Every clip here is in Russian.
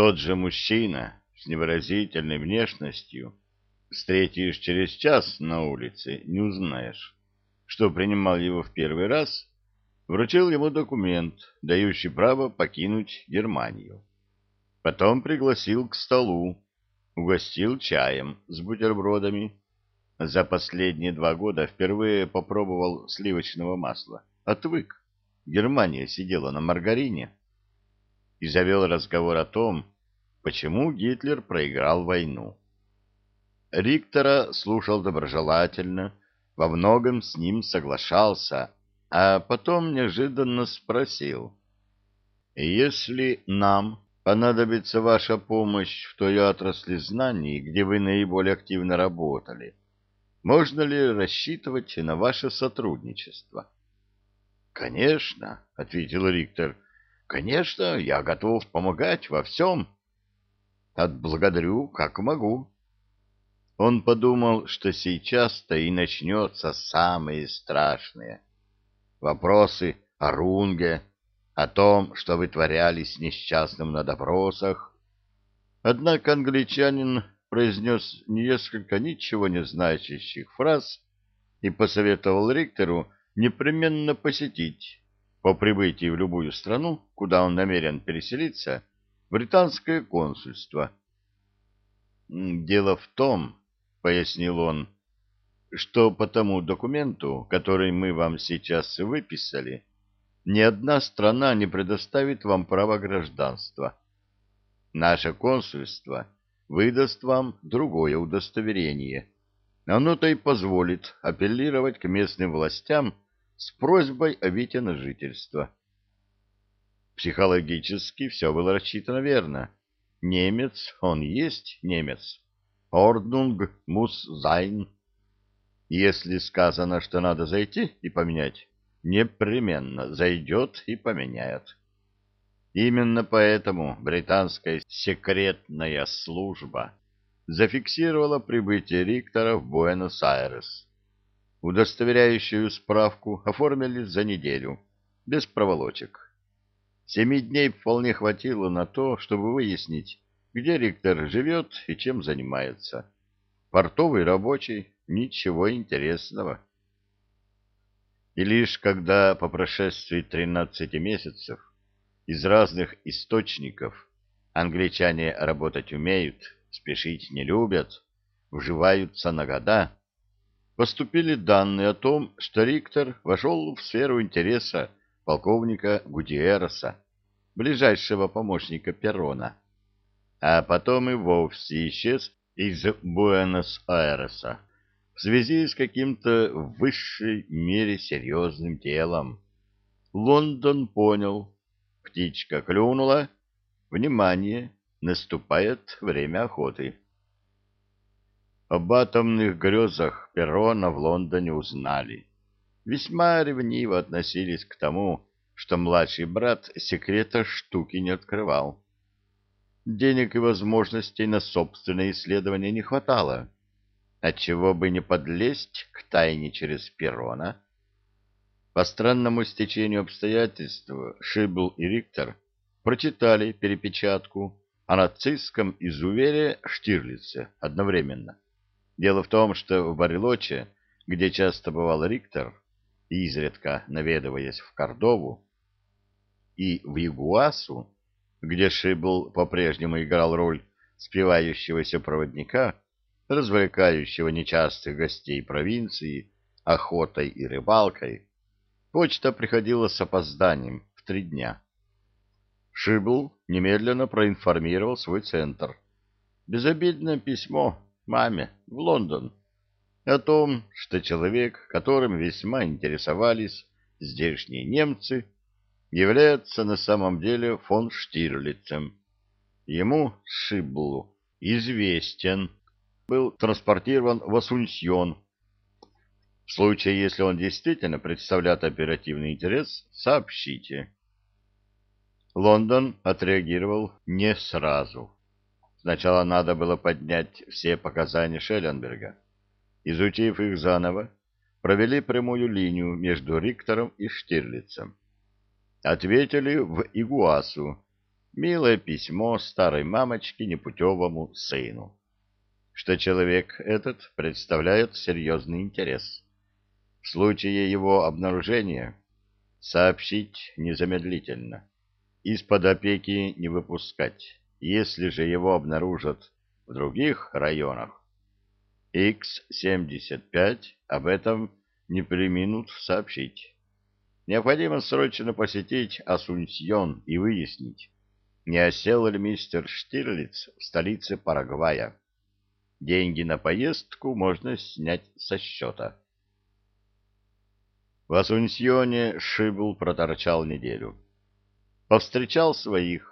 Тот же мужчина с невыразительной внешностью, встретишь через час на улице, не узнаешь, что принимал его в первый раз, вручил ему документ, дающий право покинуть Германию. Потом пригласил к столу, угостил чаем с бутербродами. За последние два года впервые попробовал сливочного масла. Отвык. Германия сидела на маргарине. И завел разговор о том, почему Гитлер проиграл войну. Риктора слушал доброжелательно, во многом с ним соглашался, а потом неожиданно спросил. «Если нам понадобится ваша помощь в той отрасли знаний, где вы наиболее активно работали, можно ли рассчитывать на ваше сотрудничество?» «Конечно», — ответил Риктор, — «конечно, я готов помогать во всем». «Отблагодарю, как могу». Он подумал, что сейчас-то и начнется самое страшное. Вопросы о Рунге, о том, что вытворялись несчастным на допросах. Однако англичанин произнес несколько ничего не значащих фраз и посоветовал Риктору непременно посетить по прибытии в любую страну, куда он намерен переселиться, британское консульство. Дело в том, — пояснил он, — что по тому документу, который мы вам сейчас выписали, ни одна страна не предоставит вам право гражданства. Наше консульство выдаст вам другое удостоверение. Оно-то и позволит апеллировать к местным властям с просьбой о виде на жительство. Психологически все было рассчитано верно. Немец, он есть немец. Ordnung muss sein. Если сказано, что надо зайти и поменять, непременно зайдет и поменяет. Именно поэтому британская секретная служба зафиксировала прибытие Риктора в Буэнос-Айрес. Удостоверяющую справку оформили за неделю, без проволочек. Семи дней вполне хватило на то, чтобы выяснить, где Риктор живет и чем занимается. Портовый рабочий, ничего интересного. И лишь когда по прошествии 13 месяцев из разных источников англичане работать умеют, спешить не любят, вживаются на года, поступили данные о том, что Риктор вошел в сферу интереса полковника Гутиереса, ближайшего помощника Перрона а потом и вовсе исчез из Буэнос-Айреса в связи с каким-то в высшей мере серьезным делом. Лондон понял. Птичка клюнула. Внимание! Наступает время охоты. Об атомных грезах Перрона в Лондоне узнали. Весьма ревниво относились к тому, что младший брат секрета штуки не открывал. Денег и возможностей на собственное исследование не хватало. Отчего бы не подлезть к тайне через Перона? По странному стечению обстоятельств Шибл и Риктор прочитали перепечатку о нацистском изувере Штирлице одновременно. Дело в том, что в Барелоче, где часто бывал Риктор, изредка наведываясь в Кордову, и в Ягуасу, где Шибл по-прежнему играл роль спивающегося проводника, развлекающего нечастых гостей провинции охотой и рыбалкой, почта приходила с опозданием в три дня. Шибл немедленно проинформировал свой центр. Безобидное письмо маме в Лондон о том, что человек, которым весьма интересовались здешние немцы, является на самом деле фон Штирлицем. Ему, Шиблу, известен, был транспортирован в Асунсьон. В случае, если он действительно представляет оперативный интерес, сообщите. Лондон отреагировал не сразу. Сначала надо было поднять все показания Шелленберга. Изучив их заново, провели прямую линию между Риктором и Штирлицем. Ответили в Игуасу, милое письмо старой мамочки непутевому сыну, что человек этот представляет серьезный интерес. В случае его обнаружения сообщить незамедлительно, из-под опеки не выпускать, если же его обнаружат в других районах. X-75 об этом не приминут сообщить. Необходимо срочно посетить Асунсьон и выяснить, не осел ли мистер Штирлиц в столице Парагвая. Деньги на поездку можно снять со счета. В Асунсьоне Шибл проторчал неделю. Повстречал своих.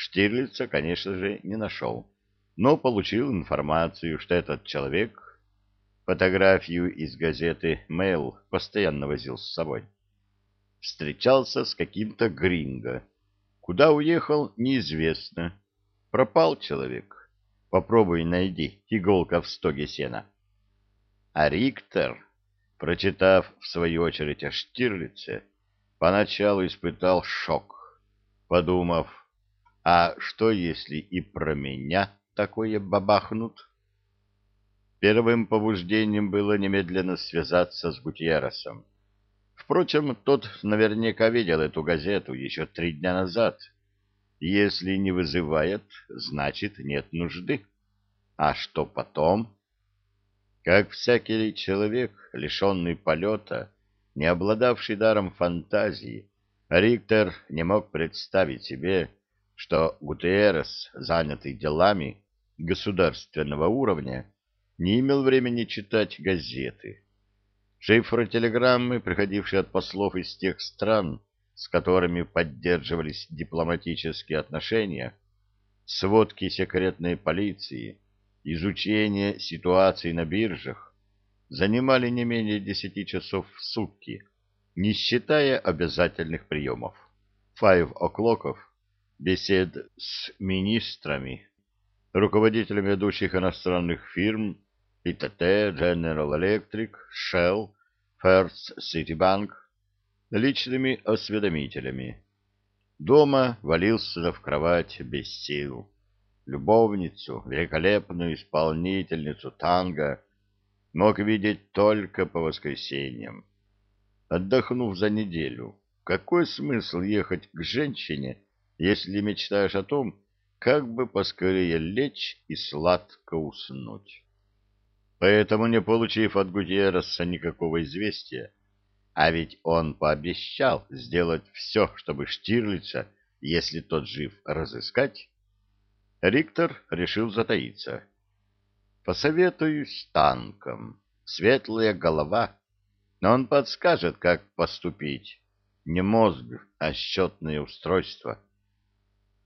Штирлица, конечно же, не нашел, но получил информацию, что этот человек фотографию из газеты «Мэйл» постоянно возил с собой встречался с каким-то гринго. Куда уехал, неизвестно. Пропал человек. Попробуй найди, иголка в стоге сена. А Риктор, прочитав в свою очередь о Штирлице, поначалу испытал шок, подумав, а что если и про меня такое бабахнут? Первым побуждением было немедленно связаться с Гутьерресом. Впрочем, тот наверняка видел эту газету еще три дня назад. Если не вызывает, значит, нет нужды. А что потом? Как всякий человек, лишенный полета, не обладавший даром фантазии, Риктор не мог представить себе, что Гутеррес, занятый делами государственного уровня, не имел времени читать газеты. Шифры телеграммы, приходившие от послов из тех стран, с которыми поддерживались дипломатические отношения, сводки секретной полиции, изучение ситуации на биржах, занимали не менее десяти часов в сутки, не считая обязательных приемов. Five о'клоков, бесед с министрами, руководителями ведущих иностранных фирм ИТТ, General Electric, Shell, First City Bank, личными осведомителями. Дома валился в кровать без сил. Любовницу, великолепную исполнительницу танго, мог видеть только по воскресеньям. Отдохнув за неделю, какой смысл ехать к женщине, если мечтаешь о том, как бы поскорее лечь и сладко уснуть? Поэтому, не получив от Гутьерреса никакого известия, а ведь он пообещал сделать все, чтобы Штирлица, если тот жив, разыскать, Риктор решил затаиться. Посоветуюсь танком. Светлая голова. Но он подскажет, как поступить. Не мозг, а счетное устройство.